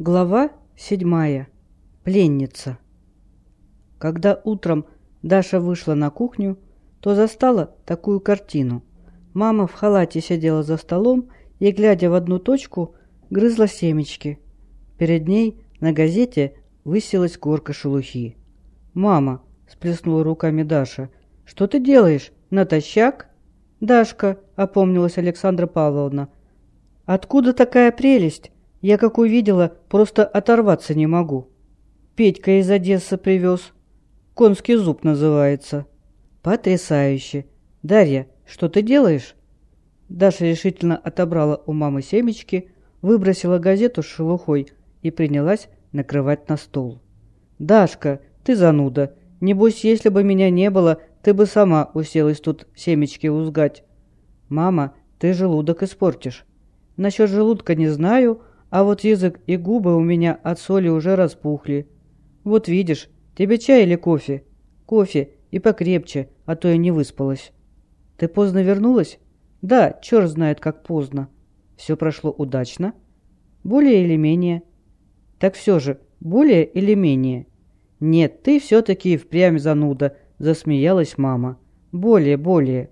Глава седьмая. Пленница. Когда утром Даша вышла на кухню, то застала такую картину. Мама в халате сидела за столом и, глядя в одну точку, грызла семечки. Перед ней на газете высилась горка шелухи. «Мама!» – сплеснула руками Даша. «Что ты делаешь? Натощак?» «Дашка!» – опомнилась Александра Павловна. «Откуда такая прелесть?» Я, как увидела, просто оторваться не могу. Петька из Одессы привез. Конский зуб называется. Потрясающе. Дарья, что ты делаешь? Даша решительно отобрала у мамы семечки, выбросила газету с шелухой и принялась накрывать на стол. «Дашка, ты зануда. Небось, если бы меня не было, ты бы сама уселась тут семечки узгать. Мама, ты желудок испортишь. Насчет желудка не знаю, а вот язык и губы у меня от соли уже распухли. Вот видишь, тебе чай или кофе? Кофе и покрепче, а то я не выспалась. Ты поздно вернулась? Да, черт знает, как поздно. Все прошло удачно? Более или менее? Так все же, более или менее? Нет, ты все-таки впрямь зануда, засмеялась мама. Более, более.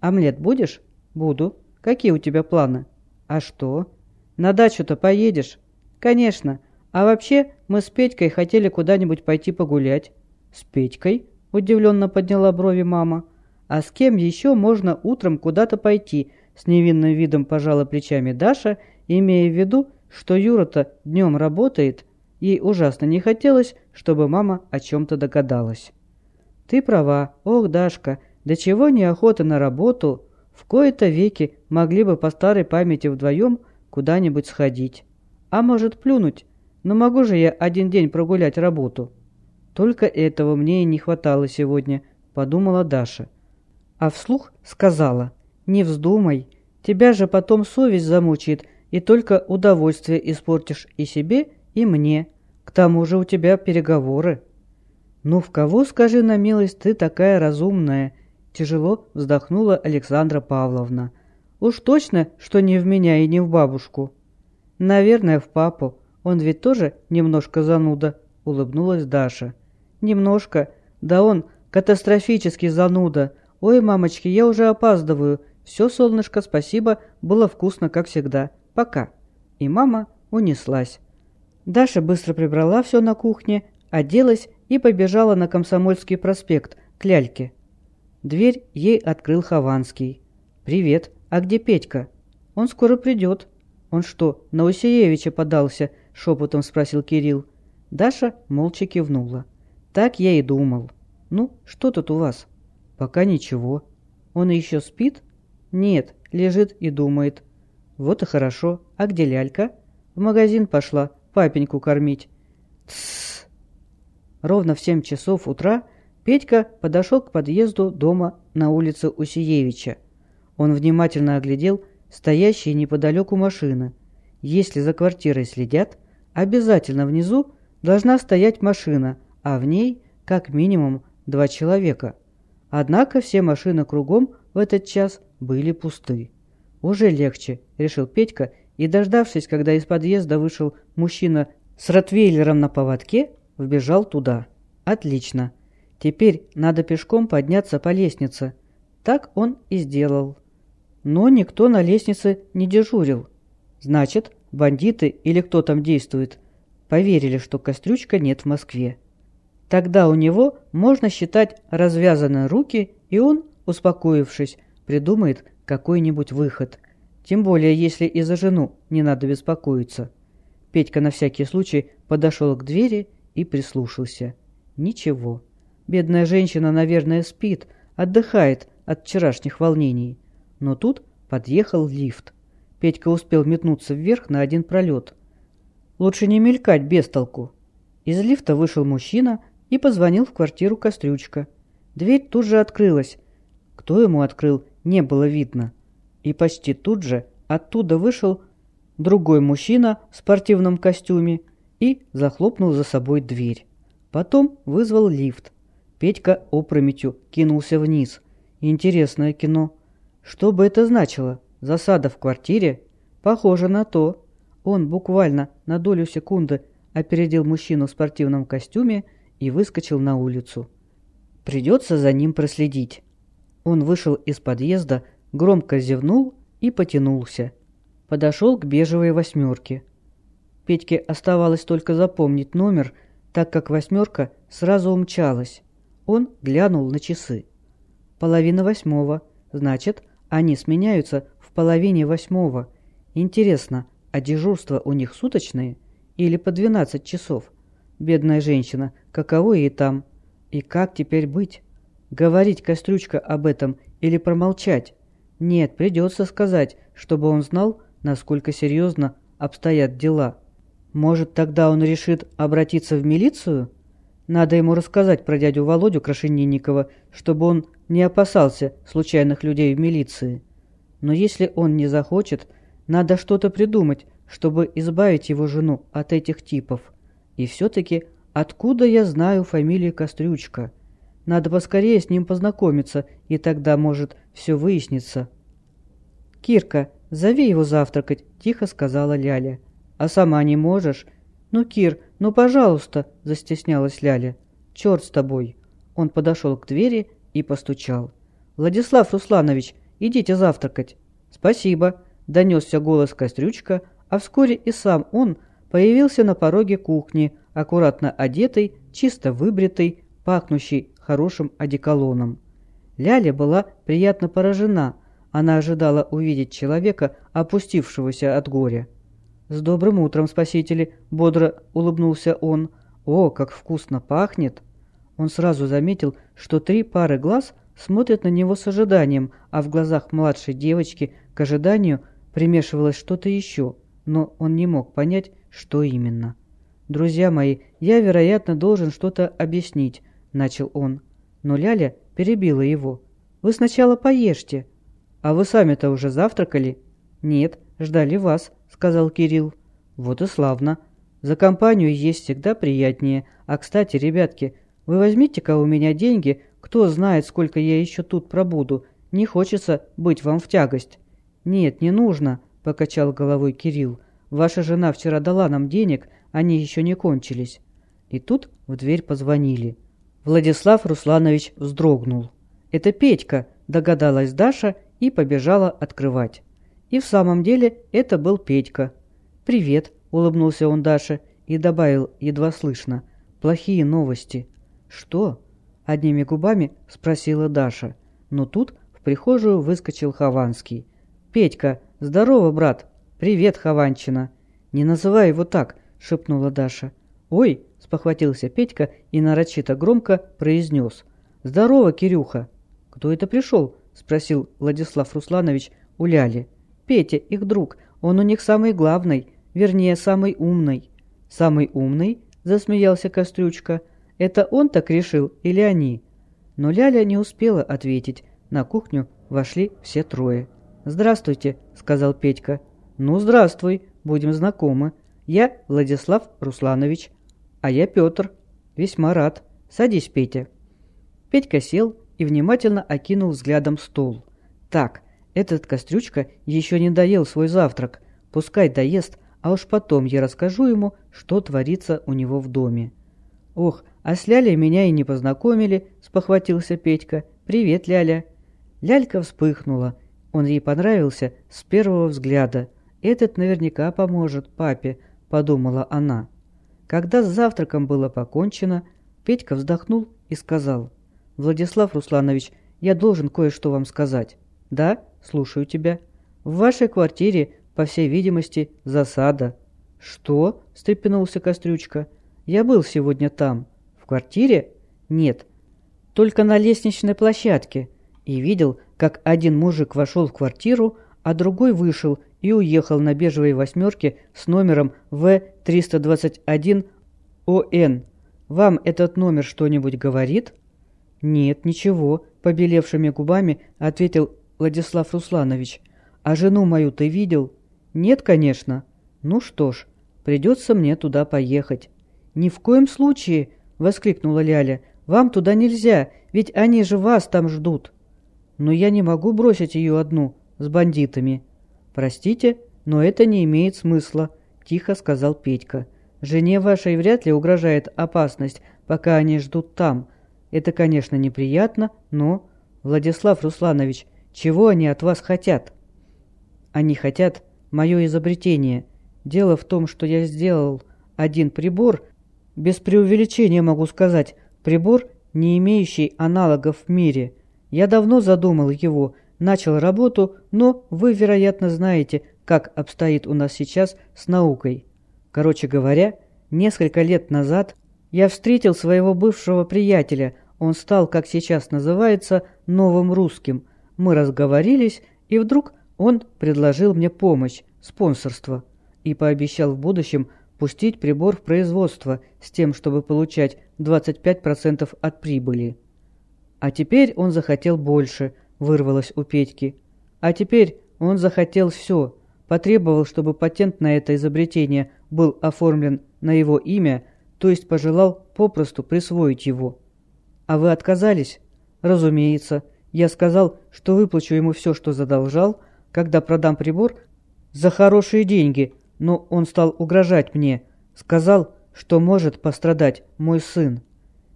Омлет будешь? Буду. Какие у тебя планы? А что? На дачу-то поедешь? Конечно. А вообще, мы с Петькой хотели куда-нибудь пойти погулять. С Петькой? Удивленно подняла брови мама. А с кем еще можно утром куда-то пойти? С невинным видом пожала плечами Даша, имея в виду, что Юра-то днем работает. Ей ужасно не хотелось, чтобы мама о чем-то догадалась. «Ты права. Ох, Дашка, до чего неохота на работу. В кои-то веки могли бы по старой памяти вдвоем куда-нибудь сходить. А может, плюнуть? Но могу же я один день прогулять работу. Только этого мне и не хватало сегодня, подумала Даша. А вслух сказала, не вздумай, тебя же потом совесть замучает, и только удовольствие испортишь и себе, и мне. К тому же у тебя переговоры. Ну в кого, скажи на милость, ты такая разумная? Тяжело вздохнула Александра Павловна. Уж точно, что не в меня и не в бабушку. Наверное, в папу. Он ведь тоже немножко зануда, улыбнулась Даша. Немножко? Да он катастрофически зануда. Ой, мамочки, я уже опаздываю. Все, солнышко, спасибо, было вкусно, как всегда. Пока. И мама унеслась. Даша быстро прибрала все на кухне, оделась и побежала на Комсомольский проспект, к ляльке. Дверь ей открыл Хованский. «Привет», «А где Петька?» «Он скоро придет». «Он что, на Усеевича подался?» — шепотом спросил Кирилл. Даша молча кивнула. «Так я и думал». «Ну, что тут у вас?» «Пока ничего». «Он еще спит?» «Нет, лежит и думает». «Вот и хорошо. А где лялька?» «В магазин пошла, папеньку кормить». «Тссс!» Ровно в семь часов утра Петька подошел к подъезду дома на улице Усиевича. Он внимательно оглядел стоящие неподалеку машины. Если за квартирой следят, обязательно внизу должна стоять машина, а в ней как минимум два человека. Однако все машины кругом в этот час были пусты. «Уже легче», — решил Петька, и, дождавшись, когда из подъезда вышел мужчина с ротвейлером на поводке, вбежал туда. «Отлично. Теперь надо пешком подняться по лестнице». Так он и сделал. Но никто на лестнице не дежурил. Значит, бандиты или кто там действует, поверили, что Кострючка нет в Москве. Тогда у него можно считать развязаны руки, и он, успокоившись, придумает какой-нибудь выход. Тем более, если и за жену не надо беспокоиться. Петька на всякий случай подошел к двери и прислушался. Ничего. Бедная женщина, наверное, спит, отдыхает от вчерашних волнений. Но тут подъехал лифт. Петька успел метнуться вверх на один пролет. Лучше не мелькать без толку. Из лифта вышел мужчина и позвонил в квартиру Кострючка. Дверь тут же открылась. Кто ему открыл, не было видно. И почти тут же оттуда вышел другой мужчина в спортивном костюме и захлопнул за собой дверь. Потом вызвал лифт. Петька опрометью кинулся вниз. Интересное кино. Что бы это значило? Засада в квартире? Похоже на то. Он буквально на долю секунды опередил мужчину в спортивном костюме и выскочил на улицу. Придется за ним проследить. Он вышел из подъезда, громко зевнул и потянулся. Подошел к бежевой восьмерке. Петьке оставалось только запомнить номер, так как восьмерка сразу умчалась. Он глянул на часы. Половина восьмого, значит, они сменяются в половине восьмого. Интересно, а дежурства у них суточные или по двенадцать часов? Бедная женщина, каково ей там? И как теперь быть? Говорить Кострючка об этом или промолчать? Нет, придется сказать, чтобы он знал, насколько серьезно обстоят дела. Может, тогда он решит обратиться в милицию? Надо ему рассказать про дядю Володю Крашенинникова, чтобы он не опасался случайных людей в милиции. Но если он не захочет, надо что-то придумать, чтобы избавить его жену от этих типов. И все-таки откуда я знаю фамилию Кострючка? Надо поскорее с ним познакомиться, и тогда, может, все выяснится. «Кирка, зови его завтракать», — тихо сказала Ляля. «А сама не можешь?» «Ну, Кир, ну, пожалуйста», — застеснялась Ляля. «Черт с тобой». Он подошел к двери и постучал. «Владислав Русланович, идите завтракать». «Спасибо», — донесся голос Кострючка, а вскоре и сам он появился на пороге кухни, аккуратно одетый, чисто выбритый, пахнущий хорошим одеколоном. Ляля была приятно поражена. Она ожидала увидеть человека, опустившегося от горя. «С добрым утром, спасители!» — бодро улыбнулся он. «О, как вкусно пахнет!» Он сразу заметил, что три пары глаз смотрят на него с ожиданием, а в глазах младшей девочки к ожиданию примешивалось что-то еще, но он не мог понять, что именно. «Друзья мои, я, вероятно, должен что-то объяснить», — начал он. Но Ляля перебила его. «Вы сначала поешьте». «А вы сами-то уже завтракали?» «Нет, ждали вас», — сказал Кирилл. «Вот и славно. За компанию есть всегда приятнее. А, кстати, ребятки, вы возьмите-ка у меня деньги, кто знает, сколько я еще тут пробуду. Не хочется быть вам в тягость». «Нет, не нужно», — покачал головой Кирилл. «Ваша жена вчера дала нам денег, они еще не кончились». И тут в дверь позвонили. Владислав Русланович вздрогнул. «Это Петька», — догадалась Даша и побежала открывать. И в самом деле это был Петька. «Привет», — улыбнулся он Даше и добавил едва слышно. «Плохие новости». «Что?» — одними губами спросила Даша. Но тут в прихожую выскочил Хованский. «Петька, здорово, брат!» «Привет, Хованчина!» «Не называй его так!» — шепнула Даша. «Ой!» — спохватился Петька и нарочито громко произнес. «Здорово, Кирюха!» «Кто это пришел?» — спросил Владислав Русланович у Ляли. «Петя, их друг. Он у них самый главный, вернее, самый умный». «Самый умный?» — засмеялся Кострючка. Это он так решил или они? Но Ляля не успела ответить. На кухню вошли все трое. «Здравствуйте», — сказал Петька. «Ну, здравствуй, будем знакомы. Я Владислав Русланович, а я Петр. Весьма рад. Садись, Петя». Петька сел и внимательно окинул взглядом стол. «Так, этот Кострючка еще не доел свой завтрак. Пускай доест, а уж потом я расскажу ему, что творится у него в доме». «Ох, а с Лялей меня и не познакомили», — спохватился Петька. «Привет, Ляля». Лялька вспыхнула. Он ей понравился с первого взгляда. «Этот наверняка поможет папе», — подумала она. Когда с завтраком было покончено, Петька вздохнул и сказал. «Владислав Русланович, я должен кое-что вам сказать». «Да, слушаю тебя». «В вашей квартире, по всей видимости, засада». «Что?» — встрепенулся Кострючка. «Я был сегодня там» квартире? Нет, только на лестничной площадке. И видел, как один мужик вошел в квартиру, а другой вышел и уехал на бежевой восьмерке с номером В-321-ОН. Вам этот номер что-нибудь говорит? Нет, ничего, побелевшими губами ответил Владислав Русланович. А жену мою ты видел? Нет, конечно. Ну что ж, придется мне туда поехать. Ни в коем случае, воскликнула Ляля. «Вам туда нельзя, ведь они же вас там ждут». «Но я не могу бросить ее одну, с бандитами». «Простите, но это не имеет смысла», тихо сказал Петька. «Жене вашей вряд ли угрожает опасность, пока они ждут там. Это, конечно, неприятно, но... Владислав Русланович, чего они от вас хотят?» «Они хотят мое изобретение. Дело в том, что я сделал один прибор, без преувеличения могу сказать, прибор, не имеющий аналогов в мире. Я давно задумал его, начал работу, но вы, вероятно, знаете, как обстоит у нас сейчас с наукой. Короче говоря, несколько лет назад я встретил своего бывшего приятеля, он стал, как сейчас называется, новым русским. Мы разговорились, и вдруг он предложил мне помощь, спонсорство, и пообещал в будущем пустить прибор в производство с тем, чтобы получать 25% от прибыли. А теперь он захотел больше, вырвалось у Петьки. А теперь он захотел все, потребовал, чтобы патент на это изобретение был оформлен на его имя, то есть пожелал попросту присвоить его. А вы отказались? Разумеется. Я сказал, что выплачу ему все, что задолжал, когда продам прибор за хорошие деньги, но он стал угрожать мне, сказал, что может пострадать мой сын.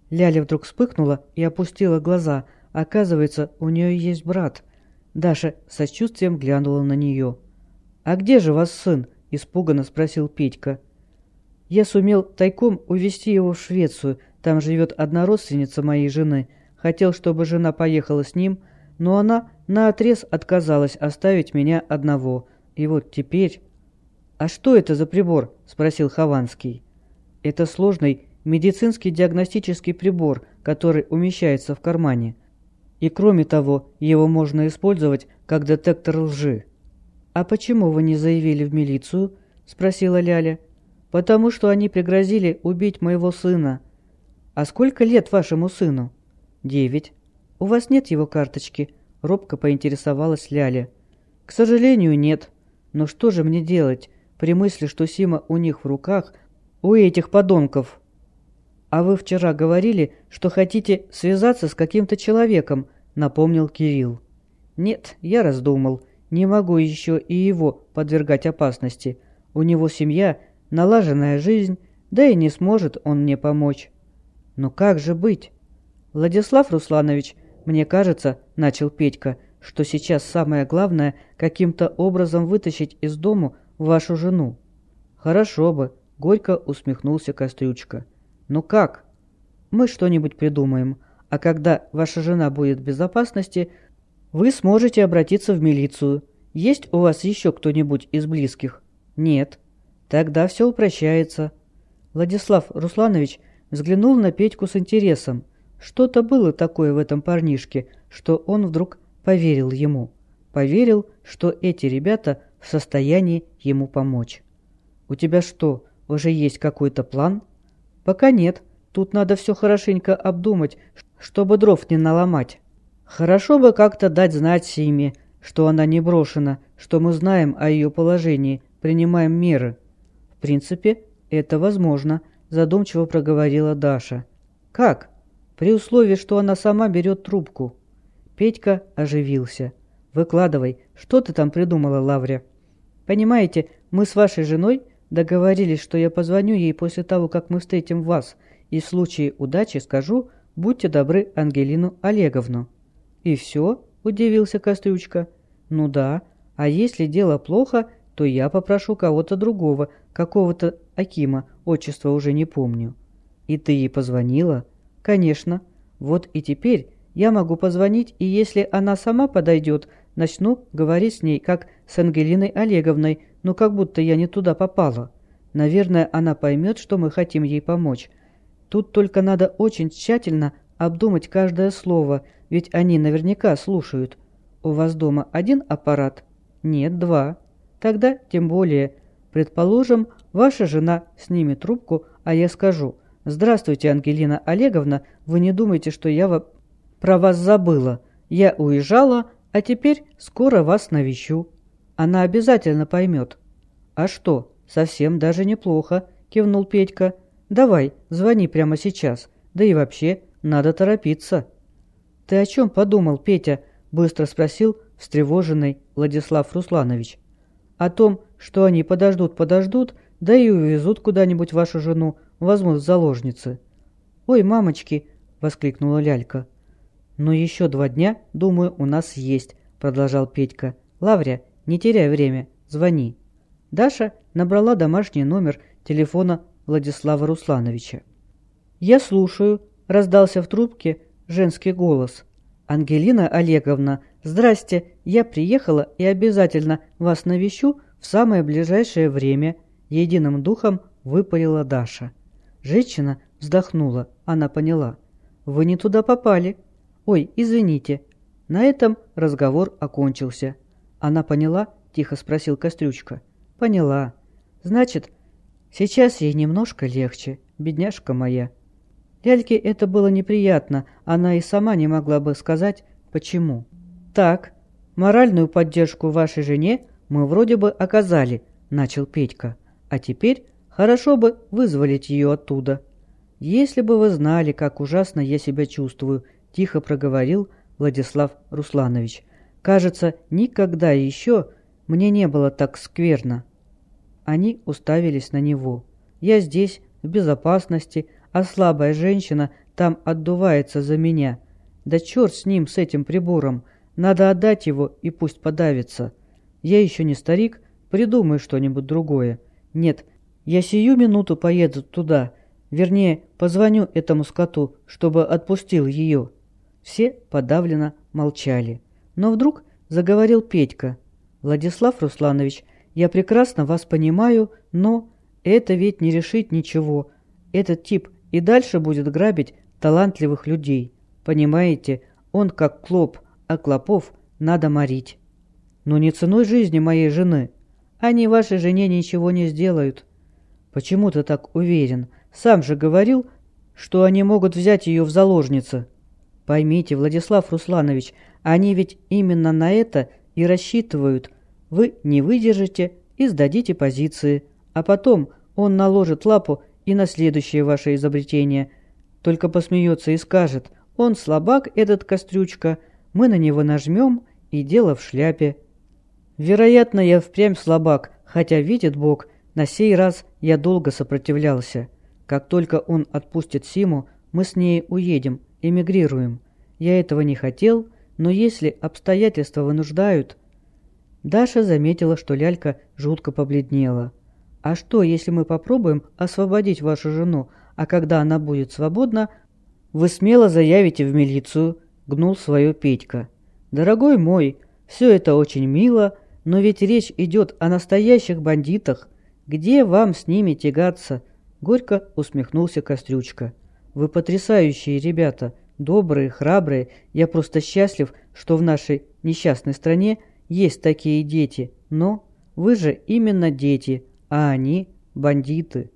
Ляля вдруг вспыхнула и опустила глаза. Оказывается, у нее есть брат. Даша сочувствием глянула на нее. «А где же вас сын?» – испуганно спросил Петька. «Я сумел тайком увезти его в Швецию. Там живет одна родственница моей жены. Хотел, чтобы жена поехала с ним, но она наотрез отказалась оставить меня одного. И вот теперь...» «А что это за прибор?» – спросил Хованский. «Это сложный медицинский диагностический прибор, который умещается в кармане. И кроме того, его можно использовать как детектор лжи». «А почему вы не заявили в милицию?» – спросила Ляля. «Потому что они пригрозили убить моего сына». «А сколько лет вашему сыну?» «Девять». «У вас нет его карточки?» – робко поинтересовалась Ляля. «К сожалению, нет. Но что же мне делать? при мысли, что Сима у них в руках, у этих подонков. «А вы вчера говорили, что хотите связаться с каким-то человеком», — напомнил Кирилл. «Нет, я раздумал. Не могу еще и его подвергать опасности. У него семья, налаженная жизнь, да и не сможет он мне помочь». «Но как же быть?» «Владислав Русланович, мне кажется, — начал Петька, — что сейчас самое главное — каким-то образом вытащить из дому вашу жену». «Хорошо бы», — горько усмехнулся Кострючка. «Ну как?» «Мы что-нибудь придумаем, а когда ваша жена будет в безопасности, вы сможете обратиться в милицию. Есть у вас еще кто-нибудь из близких?» «Нет». «Тогда все упрощается». Владислав Русланович взглянул на Петьку с интересом. Что-то было такое в этом парнишке, что он вдруг поверил ему. Поверил, что эти ребята в состоянии ему помочь. «У тебя что, уже есть какой-то план?» «Пока нет. Тут надо все хорошенько обдумать, чтобы дров не наломать. Хорошо бы как-то дать знать Симе, что она не брошена, что мы знаем о ее положении, принимаем меры». «В принципе, это возможно», – задумчиво проговорила Даша. «Как?» «При условии, что она сама берет трубку». Петька оживился. «Выкладывай, что ты там придумала, Лавря?» Понимаете, мы с вашей женой договорились, что я позвоню ей после того, как мы встретим вас, и в случае удачи скажу, будьте добры Ангелину Олеговну». «И все?» – удивился Кострючка. «Ну да, а если дело плохо, то я попрошу кого-то другого, какого-то Акима, отчество уже не помню». «И ты ей позвонила?» «Конечно. Вот и теперь я могу позвонить, и если она сама подойдет, Начну говорить с ней, как с Ангелиной Олеговной, ну как будто я не туда попала. Наверное, она поймет, что мы хотим ей помочь. Тут только надо очень тщательно обдумать каждое слово, ведь они наверняка слушают. У вас дома один аппарат? Нет, два. Тогда тем более. Предположим, ваша жена снимет трубку, а я скажу «Здравствуйте, Ангелина Олеговна, вы не думайте, что я про вас забыла. Я уезжала, а теперь скоро вас навещу. Она обязательно поймет. А что, совсем даже неплохо, кивнул Петька. Давай, звони прямо сейчас. Да и вообще, надо торопиться. Ты о чем подумал, Петя? Быстро спросил встревоженный Владислав Русланович. О том, что они подождут-подождут, Да и увезут куда-нибудь вашу жену, возьмут в заложницы». «Ой, мамочки!» — воскликнула лялька. «Но еще два дня, думаю, у нас есть», — продолжал Петька. «Лавря, не теряй время, звони». Даша набрала домашний номер телефона Владислава Руслановича. «Я слушаю», — раздался в трубке женский голос. «Ангелина Олеговна, здрасте, я приехала и обязательно вас навещу в самое ближайшее время», — единым духом выпалила Даша. Женщина вздохнула, она поняла. «Вы не туда попали». «Ой, извините». На этом разговор окончился. «Она поняла?» – тихо спросил Кострючка. «Поняла. Значит, сейчас ей немножко легче, бедняжка моя». Ляльке это было неприятно, она и сама не могла бы сказать, почему. «Так, моральную поддержку вашей жене мы вроде бы оказали», – начал Петька. «А теперь хорошо бы вызволить ее оттуда». «Если бы вы знали, как ужасно я себя чувствую», – тихо проговорил Владислав Русланович. «Кажется, никогда еще мне не было так скверно». Они уставились на него. «Я здесь, в безопасности, а слабая женщина там отдувается за меня. Да черт с ним, с этим прибором. Надо отдать его и пусть подавится. Я еще не старик, придумай что-нибудь другое. Нет, я сию минуту поеду туда. Вернее, позвоню этому скоту, чтобы отпустил ее». Все подавленно молчали. Но вдруг заговорил Петька. «Владислав Русланович, я прекрасно вас понимаю, но это ведь не решит ничего. Этот тип и дальше будет грабить талантливых людей. Понимаете, он как клоп, а клопов надо морить. Но не ценой жизни моей жены. Они вашей жене ничего не сделают. Почему ты так уверен? Сам же говорил, что они могут взять ее в заложницы. Поймите, Владислав Русланович, они ведь именно на это и рассчитывают. Вы не выдержите и сдадите позиции, а потом он наложит лапу и на следующее ваше изобретение. Только посмеется и скажет, он слабак, этот кострючка, мы на него нажмем, и дело в шляпе. Вероятно, я впрямь слабак, хотя, видит Бог, на сей раз я долго сопротивлялся. Как только он отпустит Симу, мы с ней уедем, эмигрируем. Я этого не хотел, но если обстоятельства вынуждают... Даша заметила, что лялька жутко побледнела. «А что, если мы попробуем освободить вашу жену, а когда она будет свободна, вы смело заявите в милицию?» — гнул свое Петька. «Дорогой мой, все это очень мило, но ведь речь идет о настоящих бандитах. Где вам с ними тягаться?» Горько усмехнулся Кострючка. «Вы потрясающие ребята, добрые, храбрые. Я просто счастлив, что в нашей несчастной стране есть такие дети. Но вы же именно дети, а они — бандиты.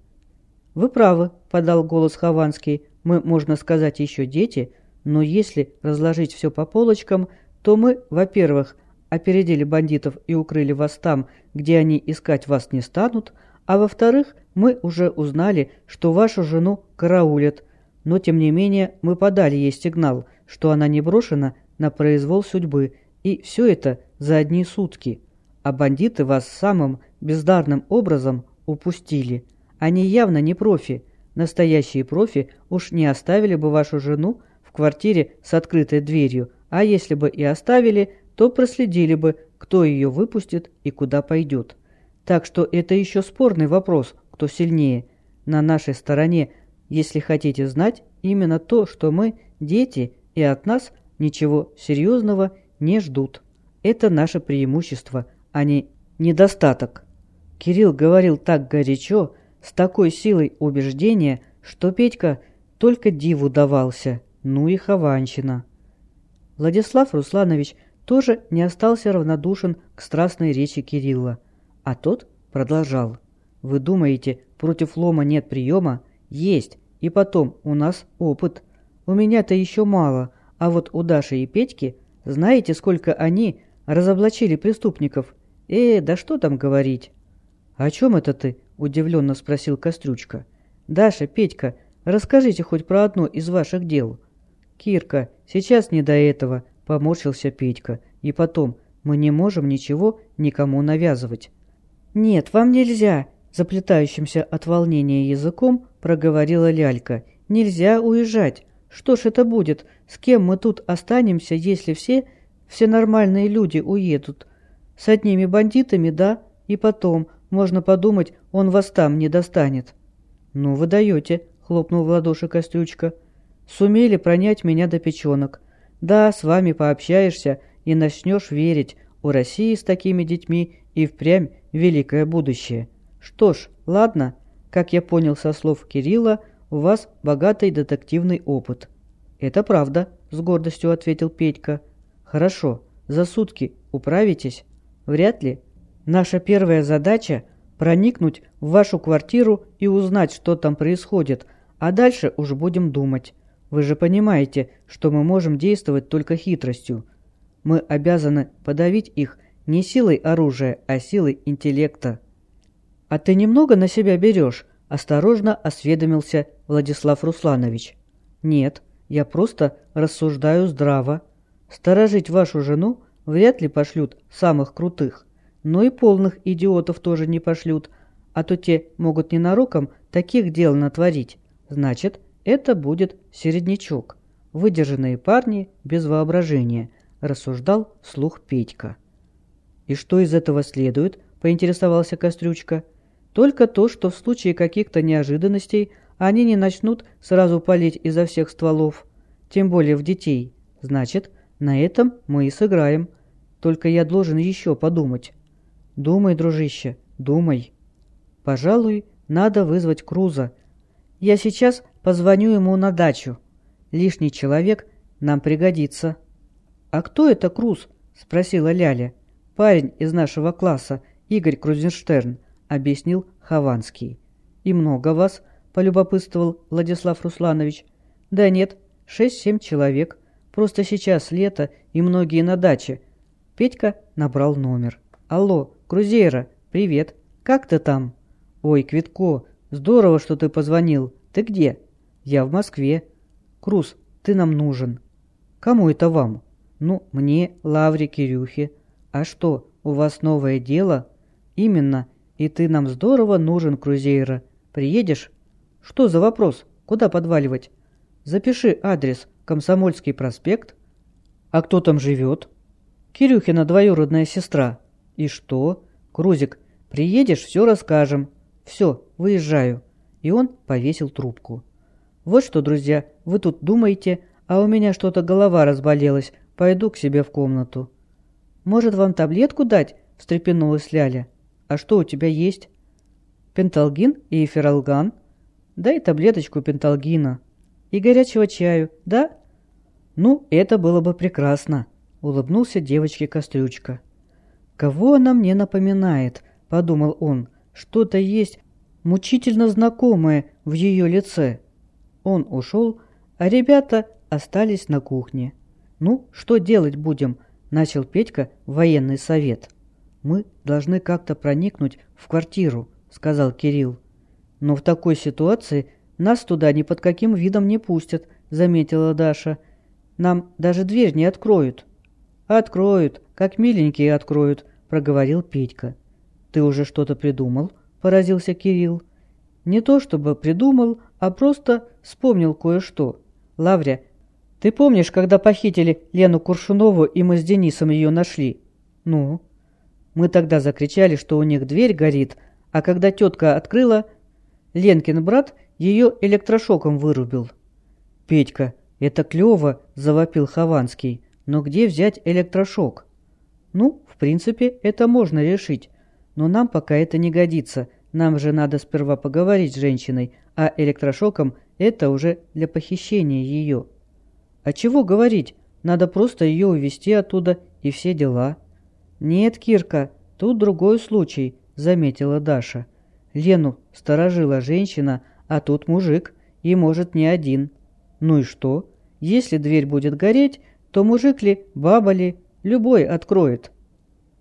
«Вы правы», — подал голос Хованский, — «мы, можно сказать, еще дети, но если разложить все по полочкам, то мы, во-первых, опередили бандитов и укрыли вас там, где они искать вас не станут, а во-вторых, мы уже узнали, что вашу жену караулят, но тем не менее мы подали ей сигнал, что она не брошена на произвол судьбы, и все это за одни сутки а бандиты вас самым бездарным образом упустили. Они явно не профи. Настоящие профи уж не оставили бы вашу жену в квартире с открытой дверью, а если бы и оставили, то проследили бы, кто ее выпустит и куда пойдет. Так что это еще спорный вопрос, кто сильнее. На нашей стороне, если хотите знать, именно то, что мы дети, и от нас ничего серьезного не ждут. Это наше преимущество – а не недостаток. Кирилл говорил так горячо, с такой силой убеждения, что Петька только диву давался, ну и хованщина. Владислав Русланович тоже не остался равнодушен к страстной речи Кирилла, а тот продолжал. «Вы думаете, против лома нет приема? Есть, и потом у нас опыт. У меня-то еще мало, а вот у Даши и Петьки, знаете, сколько они разоблачили преступников «Э, да что там говорить?» «О чем это ты?» – удивленно спросил Кострючка. «Даша, Петька, расскажите хоть про одно из ваших дел». «Кирка, сейчас не до этого», – поморщился Петька. «И потом, мы не можем ничего никому навязывать». «Нет, вам нельзя», Заплетающимся от волнения языком проговорила лялька. «Нельзя уезжать. Что ж это будет? С кем мы тут останемся, если все, все нормальные люди уедут? С одними бандитами, да? И потом, можно подумать, он вас там не достанет». «Ну, вы даете», — хлопнул в ладоши Костючка. «Сумели пронять меня до печенок. Да, с вами пообщаешься и начнешь верить, у России с такими детьми и впрямь великое будущее. Что ж, ладно, как я понял со слов Кирилла, у вас богатый детективный опыт. Это правда, с гордостью ответил Петька. Хорошо, за сутки управитесь? Вряд ли. Наша первая задача – проникнуть в вашу квартиру и узнать, что там происходит, а дальше уж будем думать. Вы же понимаете, что мы можем действовать только хитростью. Мы обязаны подавить их не силой оружия, а силой интеллекта. «А ты немного на себя берешь?» – осторожно осведомился Владислав Русланович. «Нет, я просто рассуждаю здраво. Сторожить вашу жену вряд ли пошлют самых крутых, но и полных идиотов тоже не пошлют, а то те могут ненароком таких дел натворить. Значит, это будет середнячок. Выдержанные парни без воображения –— рассуждал вслух Петька. «И что из этого следует?» — поинтересовался Кострючка. «Только то, что в случае каких-то неожиданностей они не начнут сразу палить изо всех стволов, тем более в детей. Значит, на этом мы и сыграем. Только я должен еще подумать». «Думай, дружище, думай». «Пожалуй, надо вызвать Круза. Я сейчас позвоню ему на дачу. Лишний человек нам пригодится». «А кто это Круз?» – спросила Ляля. «Парень из нашего класса, Игорь Крузенштерн», – объяснил Хованский. «И много вас?» – полюбопытствовал Владислав Русланович. «Да нет, шесть-семь человек. Просто сейчас лето и многие на даче». Петька набрал номер. «Алло, Крузейра, привет. Как ты там?» «Ой, Квитко, здорово, что ты позвонил. Ты где?» «Я в Москве». «Круз, ты нам нужен». «Кому это вам?» «Ну, мне, Лавре, Кирюхе. А что, у вас новое дело?» «Именно. И ты нам здорово нужен, Крузейра. Приедешь?» «Что за вопрос? Куда подваливать?» «Запиши адрес. Комсомольский проспект». «А кто там живет?» «Кирюхина двоюродная сестра». «И что?» «Крузик, приедешь, все расскажем». «Все, выезжаю». И он повесил трубку. «Вот что, друзья, вы тут думаете, а у меня что-то голова разболелась, Пойду к себе в комнату. Может, вам таблетку дать? встрепенулась Ляля. А что у тебя есть? Пенталгин и эфиралган. Дай таблеточку пенталгина. И горячего чаю, да? Ну, это было бы прекрасно, улыбнулся девочке Кострючка. Кого она мне напоминает? подумал он. Что-то есть мучительно знакомое в ее лице. Он ушел, а ребята остались на кухне. «Ну, что делать будем?» – начал Петька военный совет. «Мы должны как-то проникнуть в квартиру», – сказал Кирилл. «Но в такой ситуации нас туда ни под каким видом не пустят», – заметила Даша. «Нам даже дверь не откроют». «Откроют, как миленькие откроют», – проговорил Петька. «Ты уже что-то придумал?» – поразился Кирилл. «Не то чтобы придумал, а просто вспомнил кое-что. Лавря, ты помнишь, когда похитили Лену Куршунову, и мы с Денисом ее нашли? Ну? Мы тогда закричали, что у них дверь горит, а когда тетка открыла, Ленкин брат ее электрошоком вырубил. Петька, это клево, завопил Хованский, но где взять электрошок? Ну, в принципе, это можно решить, но нам пока это не годится. Нам же надо сперва поговорить с женщиной, а электрошоком это уже для похищения ее. А чего говорить? Надо просто ее увезти оттуда и все дела. Нет, Кирка, тут другой случай, заметила Даша. Лену сторожила женщина, а тут мужик, и может не один. Ну и что? Если дверь будет гореть, то мужик ли, баба ли, любой откроет.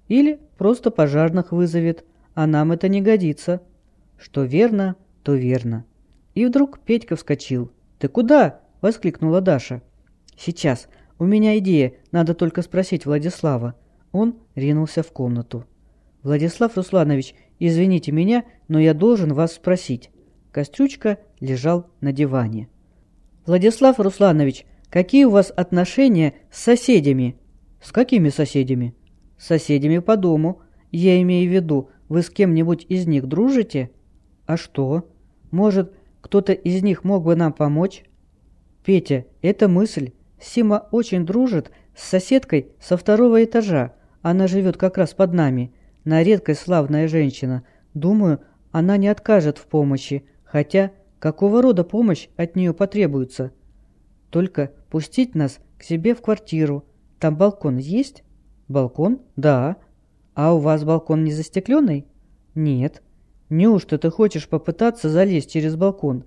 Или просто пожарных вызовет, а нам это не годится. Что верно, то верно. И вдруг Петька вскочил. «Ты куда?» — воскликнула Даша. «Сейчас. У меня идея. Надо только спросить Владислава». Он ринулся в комнату. «Владислав Русланович, извините меня, но я должен вас спросить». Кострючка лежал на диване. «Владислав Русланович, какие у вас отношения с соседями?» «С какими соседями?» «С соседями по дому. Я имею в виду, вы с кем-нибудь из них дружите?» «А что? Может, кто-то из них мог бы нам помочь?» «Петя, это мысль. Сима очень дружит с соседкой со второго этажа. Она живет как раз под нами. На редкость славная женщина. Думаю, она не откажет в помощи. Хотя, какого рода помощь от нее потребуется? Только пустить нас к себе в квартиру. Там балкон есть? Балкон? Да. А у вас балкон не застекленный? Нет. Неужто ты хочешь попытаться залезть через балкон?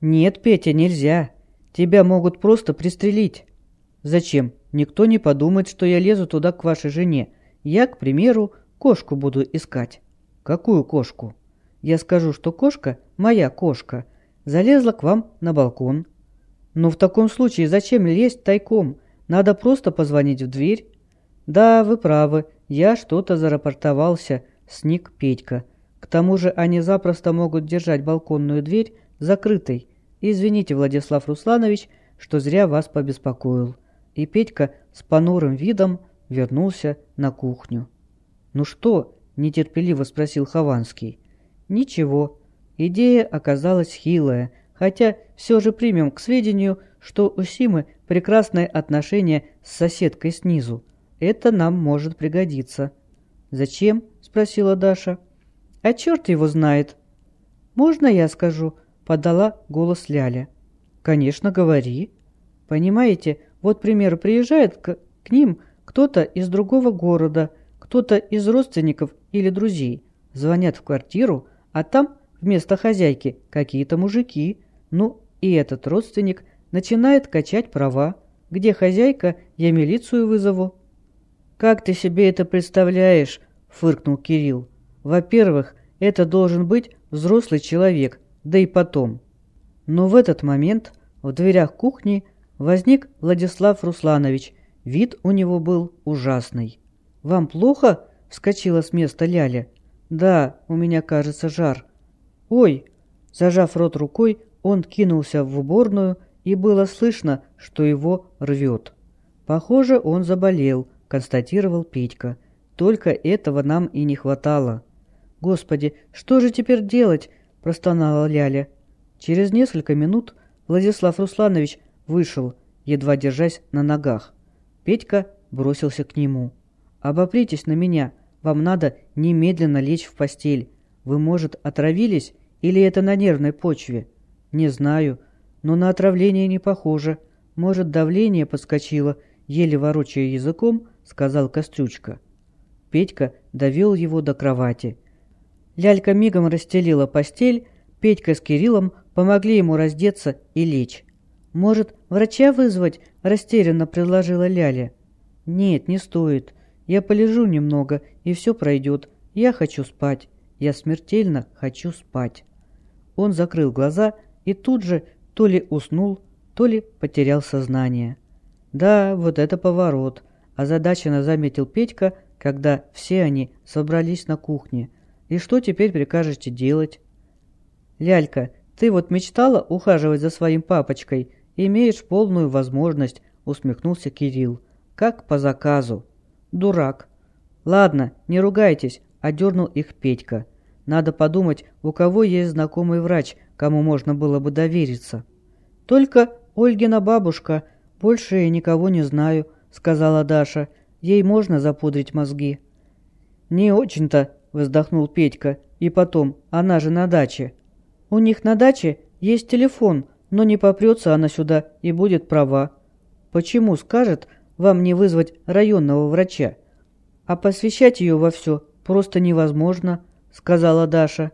Нет, Петя, нельзя. Тебя могут просто пристрелить. Зачем? Никто не подумает, что я лезу туда к вашей жене. Я, к примеру, кошку буду искать. Какую кошку? Я скажу, что кошка, моя кошка, залезла к вам на балкон. Но в таком случае зачем лезть тайком? Надо просто позвонить в дверь. Да, вы правы, я что-то зарапортовался, сник Петька. К тому же они запросто могут держать балконную дверь закрытой. Извините, Владислав Русланович, что зря вас побеспокоил. И Петька с понурым видом вернулся на кухню. «Ну что?» – нетерпеливо спросил Хованский. Ничего, идея оказалась хилая, хотя все же примем к сведению, что у Симы прекрасное отношение с соседкой снизу. Это нам может пригодиться. «Зачем?» – спросила Даша. «А черт его знает». «Можно я скажу?» – подала голос Ляля. «Конечно, говори». «Понимаете, вот, пример, приезжает к, к ним кто-то из другого города, кто-то из родственников или друзей, звонят в квартиру, а там вместо хозяйки какие-то мужики. Ну, и этот родственник начинает качать права. Где хозяйка, я милицию вызову. «Как ты себе это представляешь?» – фыркнул Кирилл. «Во-первых, это должен быть взрослый человек, да и потом». Но в этот момент в дверях кухни возник Владислав Русланович. Вид у него был ужасный. «Вам плохо?» – вскочила с места Ляля. «Да, у меня, кажется, жар». «Ой!» Зажав рот рукой, он кинулся в уборную, и было слышно, что его рвет. «Похоже, он заболел», — констатировал Петька. «Только этого нам и не хватало». «Господи, что же теперь делать?» – простонала Ляля. Через несколько минут Владислав Русланович вышел, едва держась на ногах. Петька бросился к нему. «Обопритесь на меня», вам надо немедленно лечь в постель. Вы, может, отравились или это на нервной почве? Не знаю, но на отравление не похоже. Может, давление подскочило, еле ворочая языком, сказал Кострючка. Петька довел его до кровати. Лялька мигом расстелила постель, Петька с Кириллом помогли ему раздеться и лечь. «Может, врача вызвать?» – растерянно предложила Ляля. «Нет, не стоит. Я полежу немного, и все пройдет. Я хочу спать. Я смертельно хочу спать». Он закрыл глаза и тут же то ли уснул, то ли потерял сознание. «Да, вот это поворот», – озадаченно заметил Петька, когда все они собрались на кухне. «И что теперь прикажете делать?» «Лялька, ты вот мечтала ухаживать за своим папочкой? Имеешь полную возможность», – усмехнулся Кирилл. «Как по заказу». «Дурак». «Ладно, не ругайтесь», – одернул их Петька. «Надо подумать, у кого есть знакомый врач, кому можно было бы довериться». «Только Ольгина бабушка. Больше я никого не знаю», – сказала Даша. «Ей можно запудрить мозги». «Не очень-то», – вздохнул Петька. «И потом, она же на даче». «У них на даче есть телефон, но не попрется она сюда и будет права». «Почему, скажет, вам не вызвать районного врача. А посвящать ее во все просто невозможно, сказала Даша.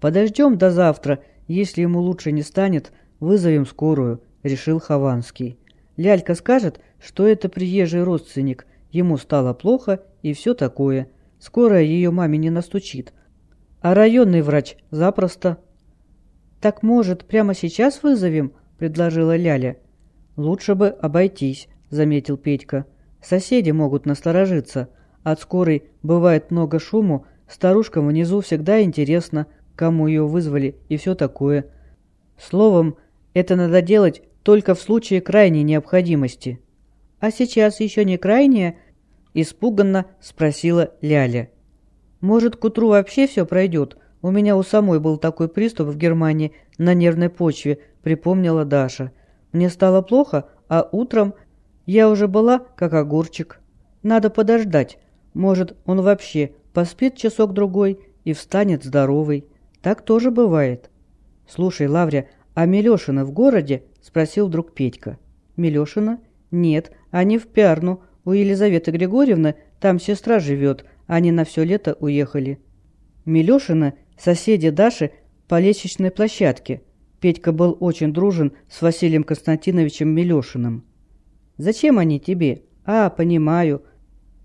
Подождем до завтра, если ему лучше не станет, вызовем скорую, решил Хованский. Лялька скажет, что это приезжий родственник, ему стало плохо и все такое. Скорая ее маме не настучит. А районный врач запросто. «Так, может, прямо сейчас вызовем?» – предложила Ляля. «Лучше бы обойтись», — заметил Петька. «Соседи могут насторожиться. От скорой бывает много шуму, старушкам внизу всегда интересно, кому ее вызвали и все такое. Словом, это надо делать только в случае крайней необходимости. А сейчас еще не крайняя? Испуганно спросила Ляля. Может, к утру вообще все пройдет? У меня у самой был такой приступ в Германии на нервной почве, припомнила Даша. Мне стало плохо, а утром я уже была как огурчик. Надо подождать. Может, он вообще поспит часок-другой и встанет здоровый. Так тоже бывает. Слушай, Лавря, а Милешина в городе? Спросил вдруг Петька. Милешина? Нет, они в Пярну. У Елизаветы Григорьевны там сестра живет. Они на все лето уехали. Милешина – соседи Даши по лестничной площадке. Петька был очень дружен с Василием Константиновичем Милешиным. «Зачем они тебе?» «А, понимаю.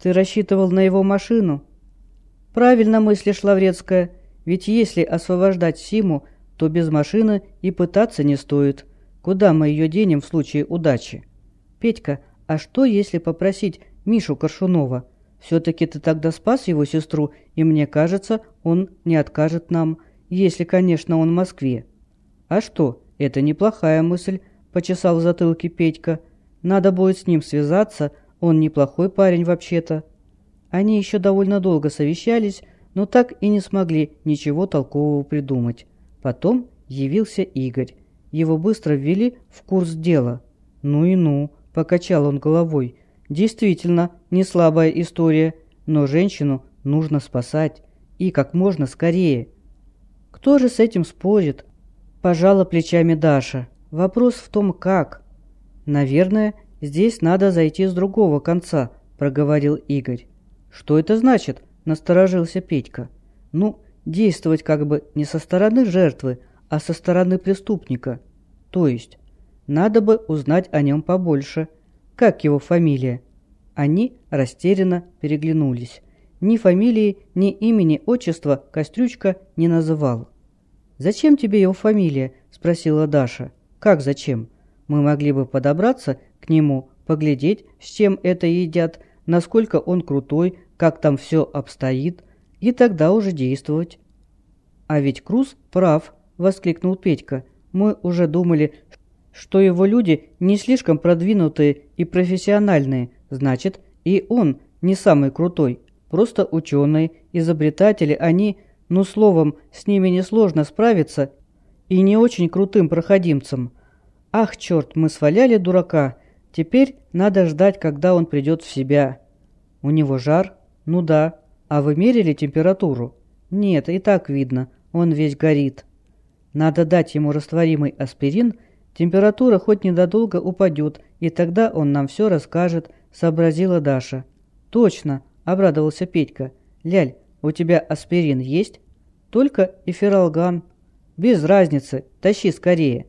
Ты рассчитывал на его машину?» «Правильно мыслишь, Лаврецкая. Ведь если освобождать Симу, то без машины и пытаться не стоит. Куда мы ее денем в случае удачи?» «Петька, а что, если попросить Мишу Коршунова? Все-таки ты тогда спас его сестру, и мне кажется, он не откажет нам, если, конечно, он в Москве». «А что, это неплохая мысль», — почесал в затылке Петька. «Надо будет с ним связаться, он неплохой парень вообще-то». Они еще довольно долго совещались, но так и не смогли ничего толкового придумать. Потом явился Игорь. Его быстро ввели в курс дела. «Ну и ну», — покачал он головой. «Действительно, не слабая история, но женщину нужно спасать. И как можно скорее». «Кто же с этим спорит?» Пожала плечами Даша. «Вопрос в том, как». «Наверное, здесь надо зайти с другого конца», — проговорил Игорь. «Что это значит?» — насторожился Петька. «Ну, действовать как бы не со стороны жертвы, а со стороны преступника. То есть, надо бы узнать о нем побольше. Как его фамилия?» Они растерянно переглянулись. Ни фамилии, ни имени, отчества Кострючка не называл. «Зачем тебе его фамилия?» – спросила Даша. «Как зачем? Мы могли бы подобраться к нему, поглядеть, с чем это едят, насколько он крутой, как там все обстоит, и тогда уже действовать». «А ведь Круз прав», – воскликнул Петька. «Мы уже думали, что его люди не слишком продвинутые и профессиональные, значит, и он не самый крутой. Просто ученые, изобретатели, они, ну словом, с ними несложно справиться и не очень крутым проходимцам. Ах, черт, мы сваляли дурака. Теперь надо ждать, когда он придет в себя. У него жар? Ну да. А вы мерили температуру? Нет, и так видно. Он весь горит. Надо дать ему растворимый аспирин, температура хоть недолго упадет, и тогда он нам все расскажет, сообразила Даша. Точно, обрадовался Петька. Ляль, у тебя аспирин есть? Только эфиралган. Без разницы, тащи скорее.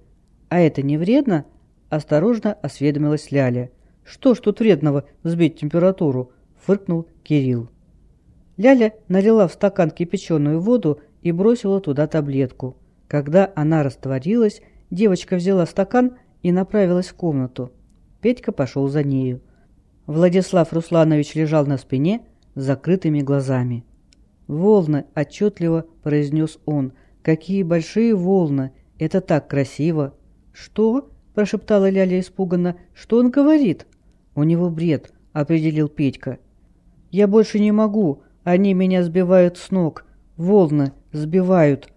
А это не вредно? Осторожно осведомилась Ляля. Что ж тут вредного сбить температуру? Фыркнул Кирилл. Ляля налила в стакан кипяченую воду и бросила туда таблетку. Когда она растворилась, девочка взяла стакан и направилась в комнату. Петька пошел за нею. Владислав Русланович лежал на спине с закрытыми глазами. «Волны!» – отчетливо произнес он. «Какие большие волны! Это так красиво!» «Что?» – прошептала Ляля испуганно. «Что он говорит?» «У него бред», – определил Петька. «Я больше не могу. Они меня сбивают с ног. Волны сбивают».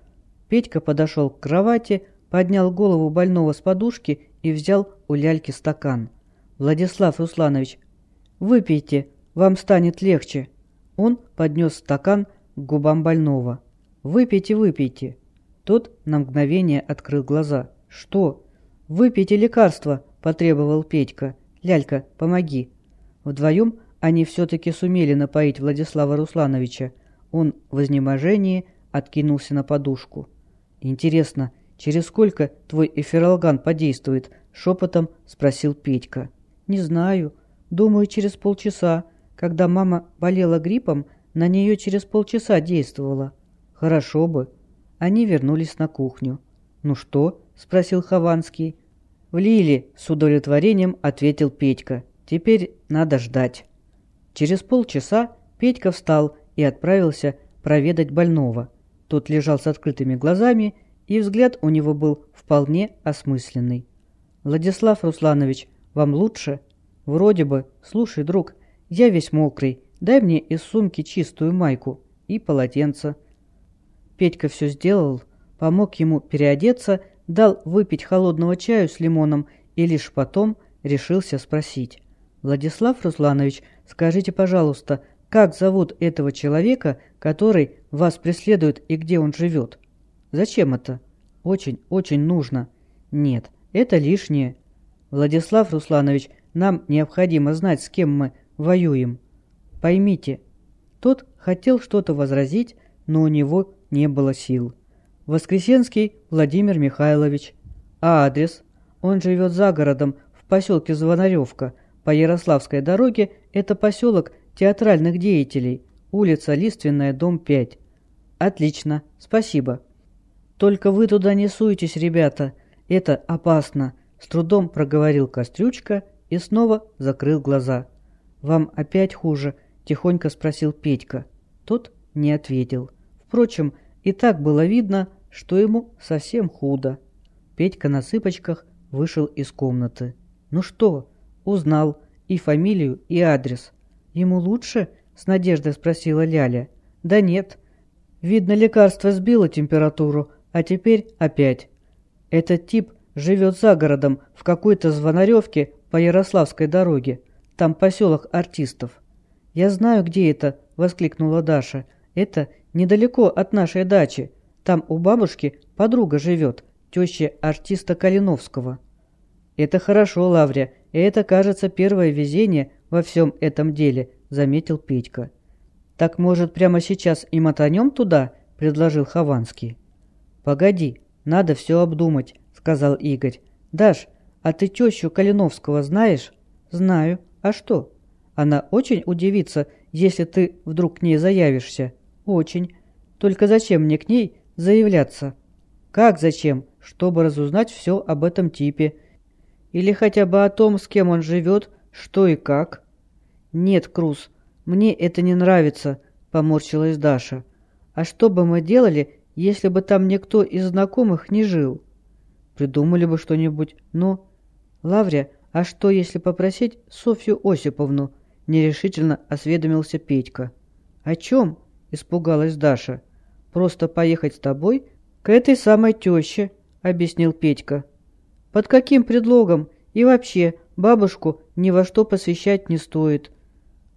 Петька подошел к кровати, поднял голову больного с подушки и взял у ляльки стакан. «Владислав Русланович, выпейте, вам станет легче». Он поднес стакан к губам больного. «Выпейте, выпейте». Тот на мгновение открыл глаза. «Что?» «Выпейте лекарство», – потребовал Петька. «Лялька, помоги». Вдвоем они все-таки сумели напоить Владислава Руслановича. Он в изнеможении откинулся на подушку. «Интересно, через сколько твой эфиралган подействует?» – шепотом спросил Петька. «Не знаю. Думаю, через полчаса. Когда мама болела гриппом, на нее через полчаса действовало. Хорошо бы. Они вернулись на кухню. «Ну что?» – спросил Хованский. «Влили», – с удовлетворением ответил Петька. «Теперь надо ждать». Через полчаса Петька встал и отправился проведать больного. Тот лежал с открытыми глазами, и взгляд у него был вполне осмысленный. «Владислав Русланович, вам лучше?» «Вроде бы. Слушай, друг, я весь мокрый. Дай мне из сумки чистую майку и полотенце». Петька все сделал, помог ему переодеться, дал выпить холодного чаю с лимоном и лишь потом решился спросить. «Владислав Русланович, скажите, пожалуйста, как зовут этого человека, который вас преследует и где он живет?» «Зачем это?» «Очень, очень нужно». «Нет, это лишнее». «Владислав Русланович, нам необходимо знать, с кем мы воюем. Поймите». Тот хотел что-то возразить, но у него не было сил. Воскресенский Владимир Михайлович. А адрес? Он живет за городом, в поселке Звонаревка. По Ярославской дороге это поселок театральных деятелей. Улица Лиственная, дом 5. Отлично, спасибо. Только вы туда не суетесь, ребята. Это опасно. С трудом проговорил Кострючка и снова закрыл глаза. «Вам опять хуже?» – тихонько спросил Петька. Тот не ответил. Впрочем, и так было видно, что ему совсем худо. Петька на цыпочках вышел из комнаты. «Ну что?» «Узнал. И фамилию, и адрес». «Ему лучше?» — с надеждой спросила Ляля. «Да нет. Видно, лекарство сбило температуру, а теперь опять. Этот тип живет за городом, в какой-то звонаревке по Ярославской дороге. Там поселок артистов». «Я знаю, где это!» — воскликнула Даша. «Это недалеко от нашей дачи. Там у бабушки подруга живет, теща артиста Калиновского. Это хорошо, Лавря, и это, кажется, первое везение во всем этом деле, заметил Петька. Так, может, прямо сейчас и мотанем туда? предложил Хованский. Погоди, надо все обдумать, сказал Игорь. Даш, а ты тещу Калиновского знаешь? Знаю. А что? Она очень удивится, если ты вдруг к ней заявишься. Очень. Только зачем мне к ней заявляться. Как зачем? Чтобы разузнать все об этом типе. Или хотя бы о том, с кем он живет, что и как. Нет, Круз, мне это не нравится, поморщилась Даша. А что бы мы делали, если бы там никто из знакомых не жил? Придумали бы что-нибудь, ну... Лаврия, а что, если попросить Софью Осиповну? Нерешительно осведомился Петька. О чем? Испугалась Даша. Просто поехать с тобой к этой самой теще, объяснил Петька. Под каким предлогом? И вообще, бабушку ни во что посвящать не стоит.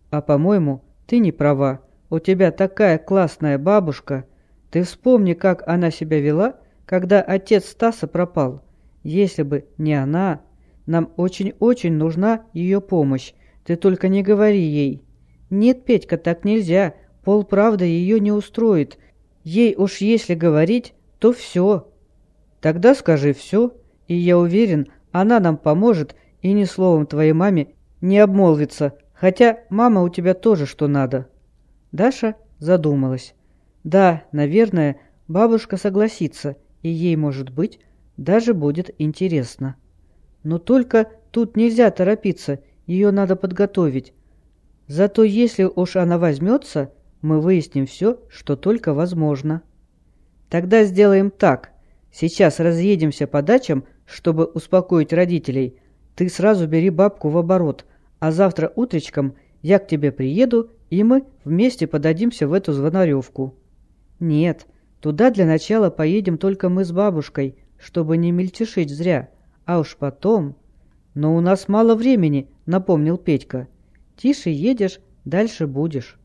А по-моему, ты не права. У тебя такая классная бабушка. Ты вспомни, как она себя вела, когда отец Стаса пропал. Если бы не она, нам очень-очень нужна ее помощь. Ты только не говори ей. Нет, Петька, так нельзя. Полправда ее не устроит. Ей уж если говорить, то все. Тогда скажи все, и я уверен, она нам поможет и ни словом твоей маме не обмолвится, хотя мама у тебя тоже что надо. Даша задумалась. Да, наверное, бабушка согласится, и ей, может быть, даже будет интересно. Но только тут нельзя торопиться, ее надо подготовить. Зато если уж она возьмется, мы выясним все, что только возможно. Тогда сделаем так. Сейчас разъедемся по дачам, чтобы успокоить родителей. Ты сразу бери бабку в оборот, а завтра утречком я к тебе приеду, и мы вместе подадимся в эту звонаревку. Нет, туда для начала поедем только мы с бабушкой, чтобы не мельтешить зря, а уж потом... Но у нас мало времени, напомнил Петька. Тише едешь, дальше будешь.